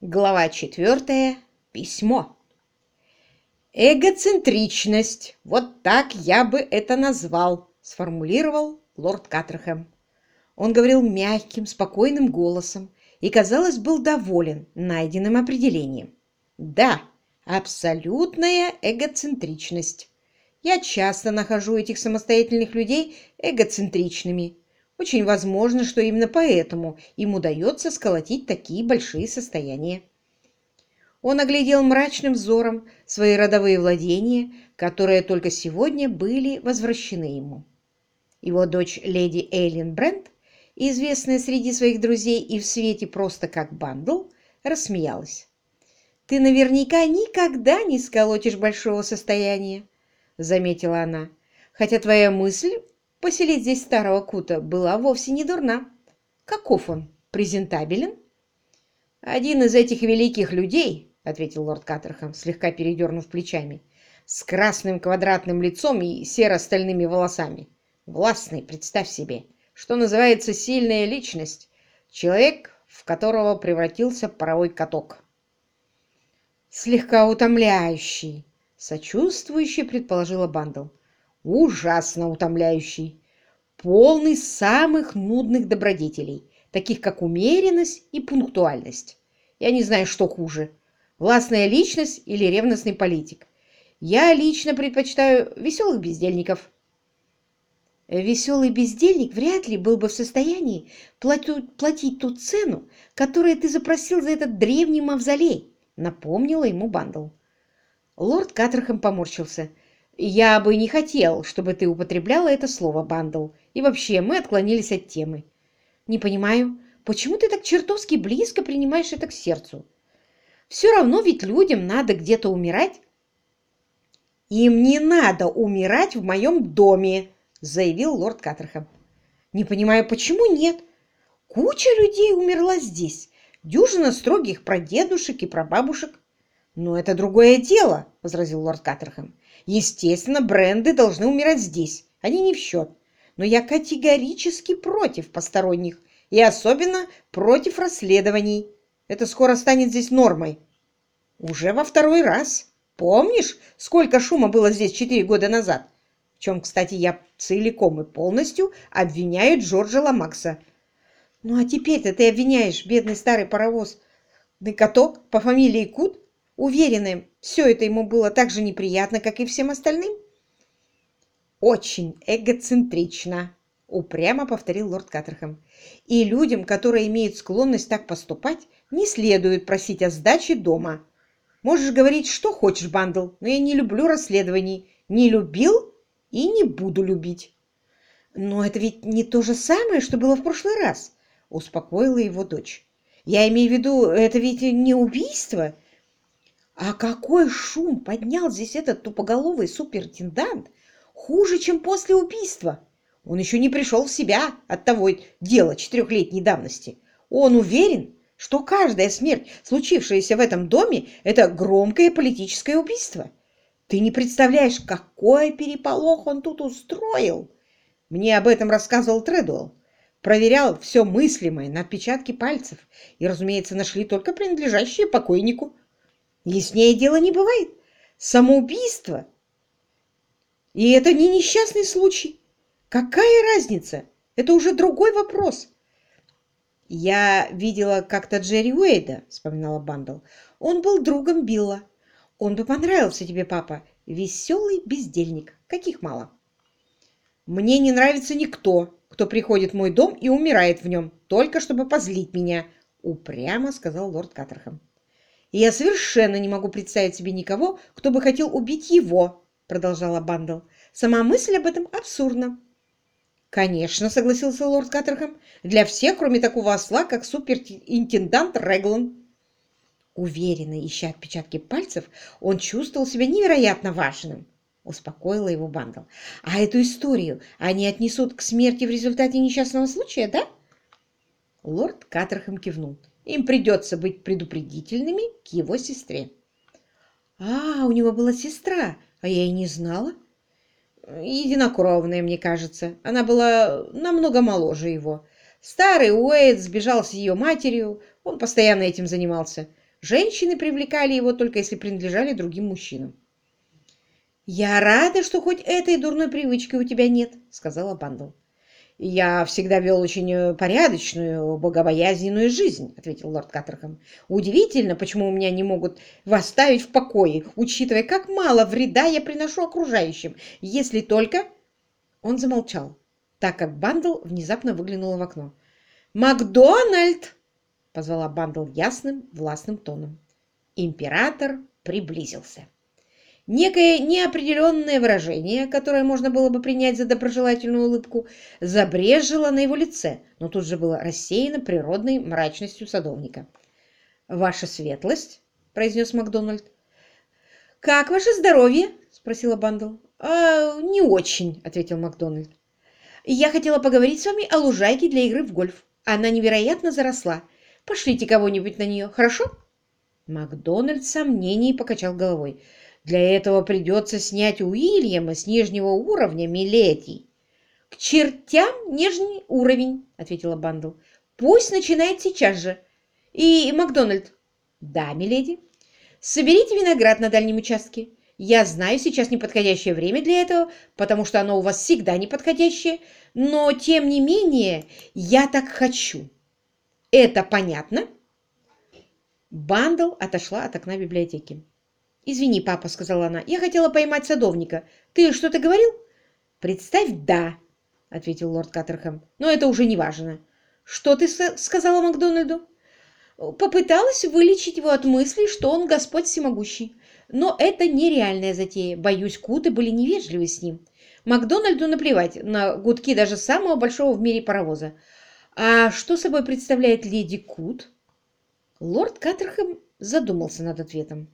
Глава четвертая. Письмо. «Эгоцентричность. Вот так я бы это назвал», — сформулировал лорд Каттерхэм. Он говорил мягким, спокойным голосом и, казалось, был доволен найденным определением. «Да, абсолютная эгоцентричность. Я часто нахожу этих самостоятельных людей эгоцентричными, очень возможно, что именно поэтому им удается сколотить такие большие состояния. Он оглядел мрачным взором свои родовые владения, которые только сегодня были возвращены ему. Его дочь леди Эйлин Брент, известная среди своих друзей и в свете просто как Бандл, рассмеялась. «Ты наверняка никогда не сколотишь большого состояния», — заметила она, «хотя твоя мысль поселить здесь старого Кута была вовсе не дурна. Каков он? Презентабелен? Один из этих великих людей, ответил лорд Каттерхэм, слегка передернув плечами, с красным квадратным лицом и серо-стальными волосами. Властный, представь себе, что называется сильная личность, человек, в которого превратился паровой каток. Слегка утомляющий, сочувствующий, предположила Бандл ужасно утомляющий, полный самых нудных добродетелей, таких как умеренность и пунктуальность. Я не знаю, что хуже – властная личность или ревностный политик. Я лично предпочитаю веселых бездельников. Веселый бездельник вряд ли был бы в состоянии платить ту цену, которую ты запросил за этот древний мавзолей, напомнила ему Бандл. Лорд Каттерхэм поморщился – «Я бы не хотел, чтобы ты употребляла это слово, Бандл. И вообще, мы отклонились от темы. Не понимаю, почему ты так чертовски близко принимаешь это к сердцу? Все равно ведь людям надо где-то умирать». «Им не надо умирать в моем доме», — заявил лорд Каттерхэм. «Не понимаю, почему нет? Куча людей умерла здесь. Дюжина строгих прадедушек и прабабушек. «Но это другое дело», — возразил лорд Каттерхэм. «Естественно, бренды должны умирать здесь. Они не в счет. Но я категорически против посторонних и особенно против расследований. Это скоро станет здесь нормой. Уже во второй раз. Помнишь, сколько шума было здесь четыре года назад? В чем, кстати, я целиком и полностью обвиняю Джорджа Ламакса. Ну а теперь-то ты обвиняешь бедный старый паровоз, каток по фамилии Кут уверенным, все это ему было так же неприятно, как и всем остальным? «Очень эгоцентрично», — упрямо повторил лорд Каттерхэм. «И людям, которые имеют склонность так поступать, не следует просить о сдаче дома. Можешь говорить, что хочешь, Бандл, но я не люблю расследований. Не любил и не буду любить». «Но это ведь не то же самое, что было в прошлый раз», — успокоила его дочь. «Я имею в виду, это ведь не убийство, а какой шум поднял здесь этот тупоголовый суперинтендант, хуже, чем после убийства. Он еще не пришел в себя от того дела четырехлетней давности. Он уверен, что каждая смерть, случившаяся в этом доме, это громкое политическое убийство. Ты не представляешь, какой переполох он тут устроил. Мне об этом рассказывал Тредуэлл. Проверял все мыслимое на отпечатки пальцев и, разумеется, нашли только принадлежащие покойнику. Яснее дело не бывает. Самоубийство. И это не несчастный случай. Какая разница? Это уже другой вопрос. «Я видела как-то Джерри Уэйда», — вспоминала Бандл. «Он был другом Билла. Он бы понравился тебе, папа. Веселый бездельник. Каких мало». «Мне не нравится никто, кто приходит в мой дом и умирает в нем, только чтобы позлить меня», — упрямо сказал лорд Каттерхэм. Я совершенно не могу представить себе никого, кто бы хотел убить его, продолжала Бандл. Сама мысль об этом абсурдна. «Конечно», — согласился лорд Каттерхэм, «для всех, кроме такого осла, как суперинтендант Реглан». Уверенно ища отпечатки пальцев, он чувствовал себя невероятно важным. Успокоила его Бандл. «А эту историю они отнесут к смерти в результате несчастного случая, да?» Лорд Каттерхэм кивнул. Им придется быть предупредительными к его сестре. «А, у него была сестра, а я и не знала». «Единокровная, мне кажется. Она была намного моложе его. Старый Уэйд сбежал с ее матерью, он постоянно этим занимался. Женщины привлекали его только если принадлежали другим мужчинам. «Я рада, что хоть этой дурной привычки у тебя нет», — сказала Бандл. «Я всегда вел очень э, порядочную, богобоязненную жизнь», — ответил лорд Каттерхэм. «Удивительно, почему меня не могут восставить в покое, учитывая, как мало вреда я приношу окружающим, если только...» Он замолчал, так как Бандл внезапно выглянула в окно. «Макдональд!» — позвала Бандл ясным, властным тоном. Император приблизился. Некое неопределенное выражение, которое можно было бы принять за доброжелательную улыбку, забрежило на его лице, но тут же было рассеяно природной мрачностью садовника. «Ваша светлость?» – произнес Макдональд. «Как ваше здоровье?» – спросила Бандл. «А, «Не очень», – ответил Макдональд. «Я хотела поговорить с вами о лужайке для игры в гольф. Она невероятно заросла. Пошлите кого-нибудь на нее, хорошо?» Макдональд покачал головой. Для этого придется снять Уильяма с нижнего уровня, миледи. — К чертям нижний уровень, — ответила Бандл. — Пусть начинает сейчас же. И, Макдональд. — Да, миледи. — Соберите виноград на дальнем участке. Я знаю, сейчас неподходящее время для этого, потому что оно у вас всегда неподходящее, но, тем не менее, я так хочу. Это понятно? Бандл отошла от окна библиотеки. «Извини, папа», — сказала она, — «я хотела поймать садовника. Ты что-то говорил?» «Представь, да», — ответил лорд Каттерхэм. «Но это уже не важно». «Что ты сказала Макдональду?» «Попыталась вылечить его от мысли, что он Господь всемогущий. Но это нереальная затея. Боюсь, куты были невежливы с ним. Макдональду наплевать на гудки даже самого большого в мире паровоза. А что собой представляет леди Кут?» Лорд Каттерхэм задумался над ответом.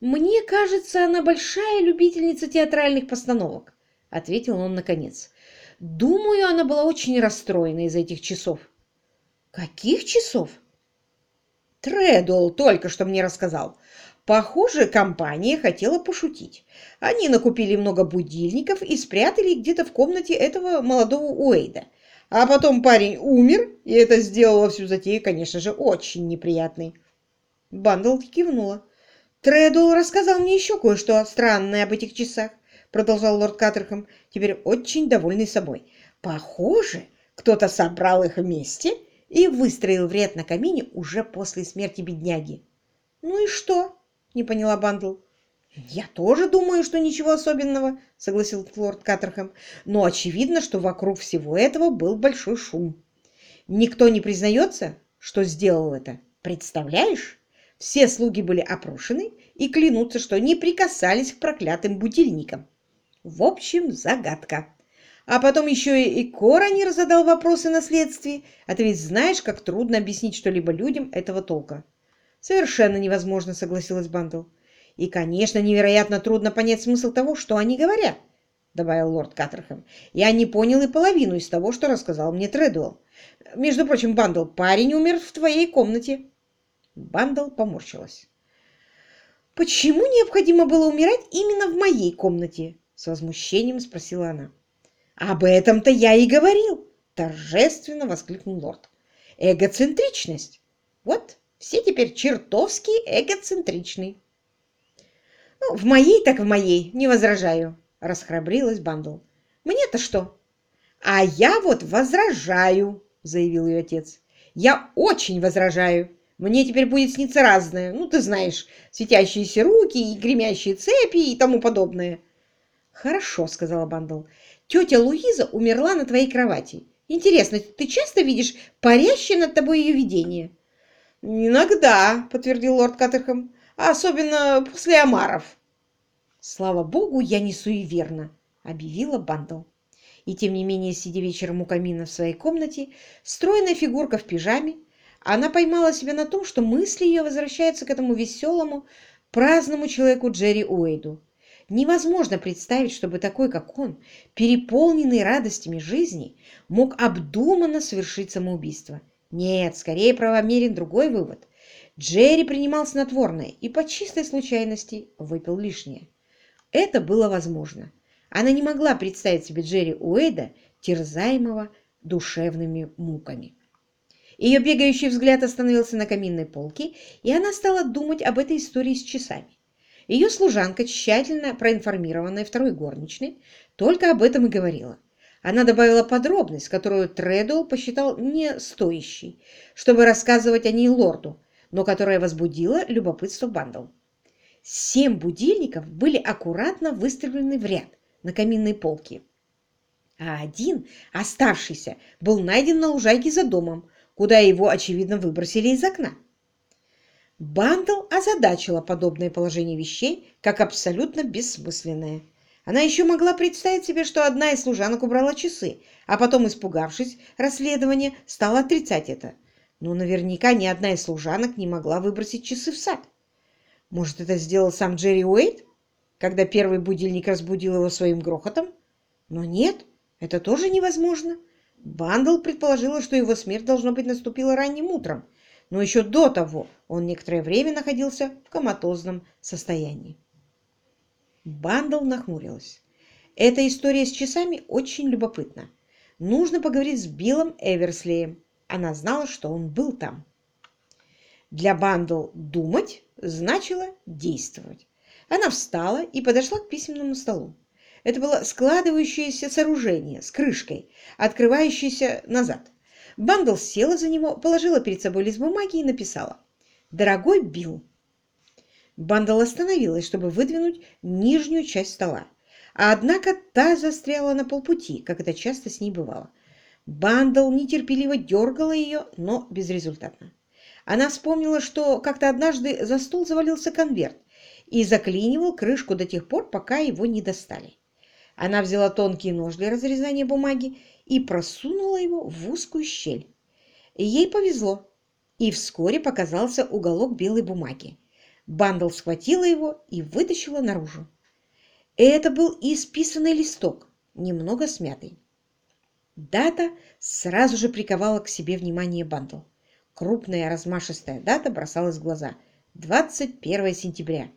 «Мне кажется, она большая любительница театральных постановок», — ответил он наконец. «Думаю, она была очень расстроена из этих часов». «Каких часов?» Тредуэлл только что мне рассказал. Похоже, компания хотела пошутить. Они накупили много будильников и спрятали где-то в комнате этого молодого Уэйда. А потом парень умер, и это сделало всю затею, конечно же, очень неприятной. Бандл кивнула. Тредул рассказал мне еще кое-что странное об этих часах, продолжал лорд Каттерхэм, теперь очень довольный собой. Похоже, кто-то собрал их вместе и выстроил вред на камине уже после смерти бедняги. Ну и что? Не поняла Бандл. «Я тоже думаю, что ничего особенного», — согласился лорд Каттерхэм. «Но очевидно, что вокруг всего этого был большой шум. Никто не признается, что сделал это. Представляешь?» Все слуги были опрошены и клянутся, что не прикасались к проклятым будильникам. В общем, загадка. А потом еще и коронер задавал вопросы на следствии, а ты ведь знаешь, как трудно объяснить что-либо людям этого толка. Совершенно невозможно, согласилась Бандл. И, конечно, невероятно трудно понять смысл того, что они говорят, добавил лорд Каттерхэм. Я не понял и половину из того, что рассказал мне Тредуэлл. Между прочим, Бандл, парень умер в твоей комнате. Бандл поморщилась. «Почему необходимо было умирать именно в моей комнате?» С возмущением спросила она. «Об этом-то я и говорил!» Торжественно воскликнул лорд. «Эгоцентричность! Вот, все теперь чертовски эгоцентричны!» «Ну, в моей так в моей, не возражаю!» Расхрабрилась Бандл. «Мне-то что?» «А я вот возражаю!» заявил ее отец. «Я очень возражаю!» Мне теперь будет сниться разное, ну, ты знаешь, светящиеся руки и гремящие цепи и тому подобное. Хорошо, сказала Бандл. Тетя Луиза умерла на твоей кровати. Интересно, ты часто видишь парящее над тобой ее видение? Иногда, подтвердил лорд Каттерхэм, особенно после омаров. Слава богу, я не суеверна, объявила Бандл. И тем не менее, сидя вечером у камина в своей комнате, стройная фигурка в пижаме, она поймала себя на том, что мысли ее возвращаются к этому веселому, праздному человеку Джерри Уэйду. Невозможно представить, чтобы такой, как он, переполненный радостями жизни, мог обдуманно совершить самоубийство. Нет, скорее правомерен другой вывод. Джерри принимал снотворное и по чистой случайности выпил лишнее. Это было возможно. Она не могла представить себе Джерри Уэйда, терзаемого душевными муками. Ее бегающий взгляд остановился на каминной полке, и она стала думать об этой истории с часами. Ее служанка, тщательно проинформированная второй горничной, только об этом и говорила. Она добавила подробность, которую Тредуэлл посчитал не стоящей, чтобы рассказывать о ней лорду, но которая возбудила любопытство Бандл. Семь будильников были аккуратно выставлены в ряд на каминной полке, а один, оставшийся, был найден на лужайке за домом, куда его, очевидно, выбросили из окна. Бандл озадачила подобное положение вещей как абсолютно бессмысленное. Она еще могла представить себе, что одна из служанок убрала часы, а потом, испугавшись расследования, стала отрицать это. Но наверняка ни одна из служанок не могла выбросить часы в сад. Может, это сделал сам Джерри Уэйт, когда первый будильник разбудил его своим грохотом? Но нет, это тоже невозможно. Бандл предположила, что его смерть, должно быть, наступила ранним утром, но еще до того он некоторое время находился в коматозном состоянии. Бандл нахмурилась. Эта история с часами очень любопытна. Нужно поговорить с Биллом Эверслеем. Она знала, что он был там. Для Бандл думать значило действовать. Она встала и подошла к письменному столу. Это было складывающееся сооружение с крышкой, открывающееся назад. Бандл села за него, положила перед собой лист бумаги и написала «Дорогой Билл». Бандл остановилась, чтобы выдвинуть нижнюю часть стола. Однако та застряла на полпути, как это часто с ней бывало. Бандл нетерпеливо дергала ее, но безрезультатно. Она вспомнила, что как-то однажды за стол завалился конверт и заклинивал крышку до тех пор, пока его не достали. Она взяла тонкий нож для разрезания бумаги и просунула его в узкую щель. Ей повезло, и вскоре показался уголок белой бумаги. Бандл схватила его и вытащила наружу. Это был исписанный листок, немного смятый. Дата сразу же приковала к себе внимание Бандл. Крупная размашистая дата бросалась в глаза. 21 сентября.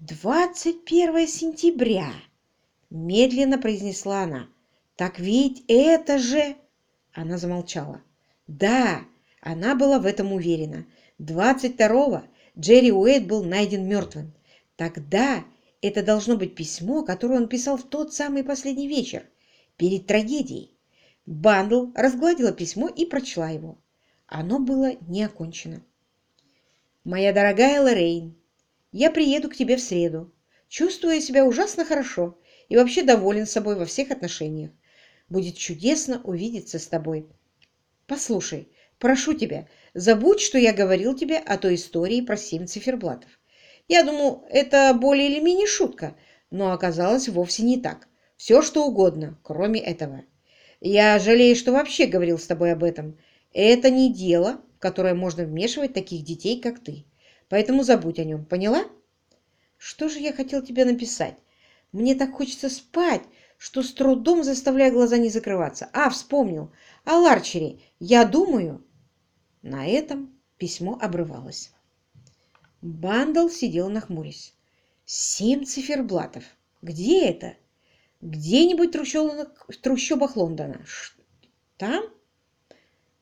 21 сентября! Медленно произнесла она. «Так ведь это же...» Она замолчала. «Да, она была в этом уверена. 22-го Джерри Уэйт был найден мертвым. Тогда это должно быть письмо, которое он писал в тот самый последний вечер, перед трагедией. Бандл разгладила письмо и прочла его. Оно было не окончено. «Моя дорогая Лоррейн, я приеду к тебе в среду. Чувствую себя ужасно хорошо и вообще доволен собой во всех отношениях. Будет чудесно увидеться с тобой. Послушай, прошу тебя, забудь, что я говорил тебе о той истории про семь циферблатов. Я думал, это более или менее шутка, но оказалось вовсе не так. Все, что угодно, кроме этого. Я жалею, что вообще говорил с тобой об этом. Это не дело, в которое можно вмешивать таких детей, как ты. Поэтому забудь о нем, поняла? Что же я хотел тебе написать? Мне так хочется спать, что с трудом заставляю глаза не закрываться. А, вспомнил. О Ларчере. Я думаю... На этом письмо обрывалось. Бандл сидел нахмурясь. Семь циферблатов. Где это? Где-нибудь в трущобах Лондона. Там?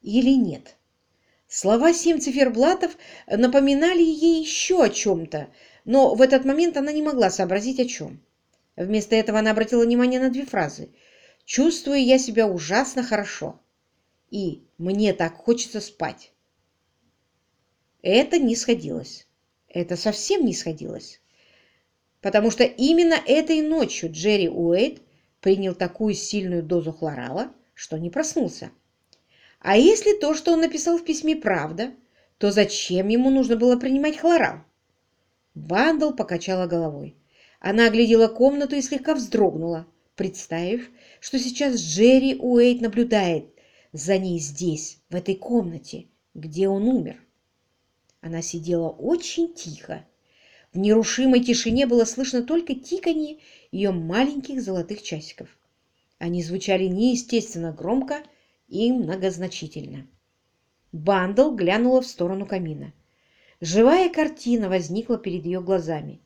Или нет? Слова семь циферблатов напоминали ей еще о чем-то, но в этот момент она не могла сообразить о чем. Вместо этого она обратила внимание на две фразы. «Чувствую я себя ужасно хорошо» и «Мне так хочется спать». Это не сходилось. Это совсем не сходилось. Потому что именно этой ночью Джерри Уэйт принял такую сильную дозу хлорала, что не проснулся. А если то, что он написал в письме, правда, то зачем ему нужно было принимать хлорал? Бандл покачала головой. Она оглядела комнату и слегка вздрогнула, представив, что сейчас Джерри Уэйт наблюдает за ней здесь, в этой комнате, где он умер. Она сидела очень тихо. В нерушимой тишине было слышно только тиканье ее маленьких золотых часиков. Они звучали неестественно громко и многозначительно. Бандл глянула в сторону камина. Живая картина возникла перед ее глазами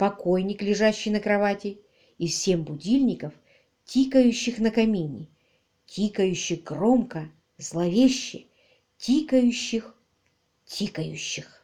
покойник, лежащий на кровати, и семь будильников, тикающих на камине, тикающих громко, зловеще тикающих, тикающих.